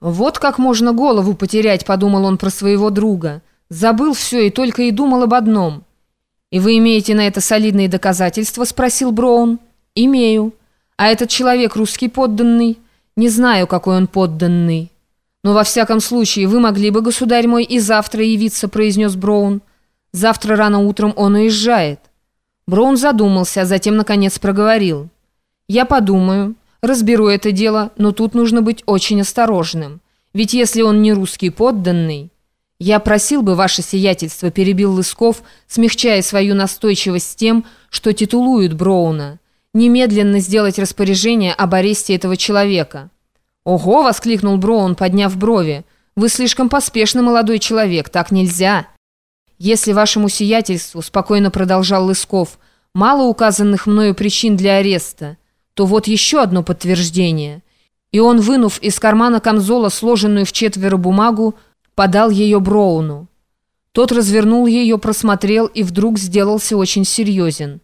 «Вот как можно голову потерять», — подумал он про своего друга. «Забыл все и только и думал об одном». «И вы имеете на это солидные доказательства?» — спросил Броун. «Имею. А этот человек русский подданный?» «Не знаю, какой он подданный». «Но во всяком случае вы могли бы, государь мой, и завтра явиться», — произнес Броун. «Завтра рано утром он уезжает». Броун задумался, а затем, наконец, проговорил. «Я подумаю, разберу это дело, но тут нужно быть очень осторожным. Ведь если он не русский подданный...» «Я просил бы, ваше сиятельство», — перебил Лысков, смягчая свою настойчивость тем, что титулуют Броуна, «немедленно сделать распоряжение об аресте этого человека». «Ого!» — воскликнул Броун, подняв брови. «Вы слишком поспешный молодой человек, так нельзя». «Если вашему сиятельству», — спокойно продолжал Лысков, «мало указанных мною причин для ареста, то вот еще одно подтверждение». И он, вынув из кармана камзола сложенную в четверо бумагу, подал ее Броуну. Тот развернул ее, просмотрел и вдруг сделался очень серьезен.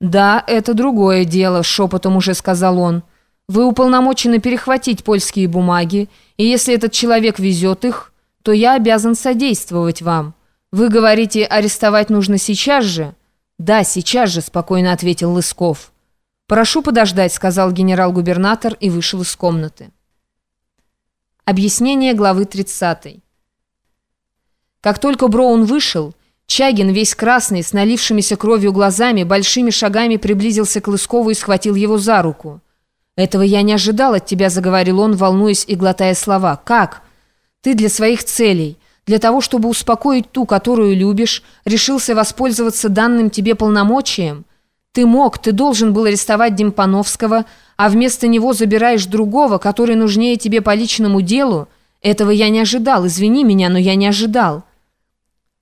«Да, это другое дело», — шепотом уже сказал он. «Вы уполномочены перехватить польские бумаги, и если этот человек везет их, то я обязан содействовать вам». «Вы говорите, арестовать нужно сейчас же?» «Да, сейчас же», — спокойно ответил Лысков. «Прошу подождать», — сказал генерал-губернатор и вышел из комнаты. Объяснение главы 30. Как только Броун вышел, Чагин, весь красный, с налившимися кровью глазами, большими шагами приблизился к Лыскову и схватил его за руку. «Этого я не ожидал от тебя», — заговорил он, волнуясь и глотая слова. «Как? Ты для своих целей...» Для того, чтобы успокоить ту, которую любишь, решился воспользоваться данным тебе полномочием? Ты мог, ты должен был арестовать Демпановского, а вместо него забираешь другого, который нужнее тебе по личному делу? Этого я не ожидал, извини меня, но я не ожидал».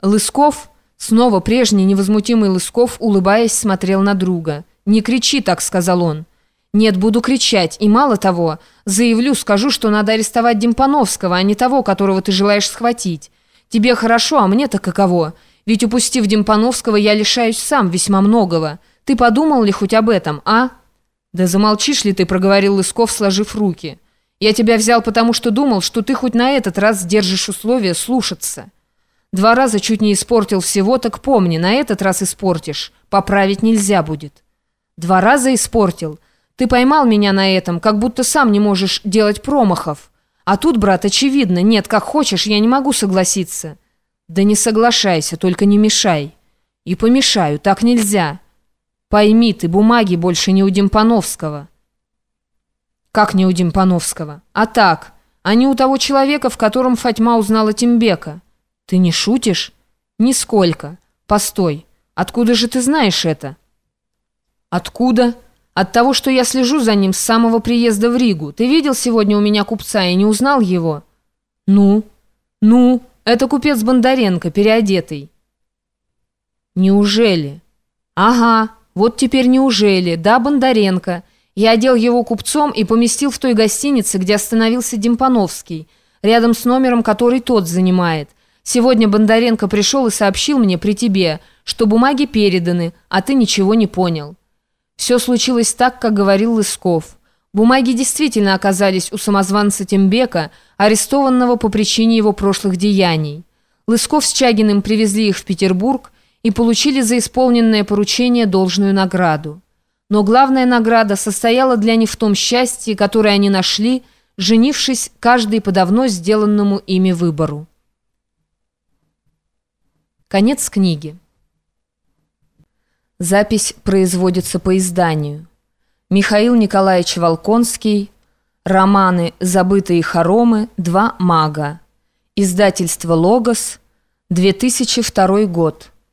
Лысков, снова прежний невозмутимый Лысков, улыбаясь, смотрел на друга. «Не кричи так», — сказал он. «Нет, буду кричать, и мало того, заявлю, скажу, что надо арестовать Демпановского, а не того, которого ты желаешь схватить. Тебе хорошо, а мне-то каково? Ведь упустив Демпановского, я лишаюсь сам весьма многого. Ты подумал ли хоть об этом, а?» «Да замолчишь ли ты», — проговорил Лысков, сложив руки. «Я тебя взял, потому что думал, что ты хоть на этот раз сдержишь условия слушаться. Два раза чуть не испортил всего, так помни, на этот раз испортишь. Поправить нельзя будет». «Два раза испортил. Ты поймал меня на этом, как будто сам не можешь делать промахов». А тут, брат, очевидно, нет, как хочешь, я не могу согласиться. Да не соглашайся, только не мешай. И помешаю, так нельзя. Пойми ты, бумаги больше не у Демпановского. Как не у Демпановского? А так, а не у того человека, в котором Фатьма узнала Тимбека. Ты не шутишь? Нисколько. Постой, откуда же ты знаешь это? Откуда? От того, что я слежу за ним с самого приезда в Ригу. Ты видел сегодня у меня купца и не узнал его? Ну? Ну? Это купец Бондаренко, переодетый. Неужели? Ага, вот теперь неужели? Да, Бондаренко. Я одел его купцом и поместил в той гостинице, где остановился Демпановский, рядом с номером, который тот занимает. Сегодня Бондаренко пришел и сообщил мне при тебе, что бумаги переданы, а ты ничего не понял. Все случилось так, как говорил Лысков. Бумаги действительно оказались у самозванца Тембека, арестованного по причине его прошлых деяний. Лысков с Чагиным привезли их в Петербург и получили за исполненное поручение должную награду. Но главная награда состояла для них в том счастье, которое они нашли, женившись каждый по давно сделанному ими выбору. Конец книги. Запись производится по изданию. Михаил Николаевич Волконский. Романы «Забытые хоромы. Два мага». Издательство «Логос». 2002 год.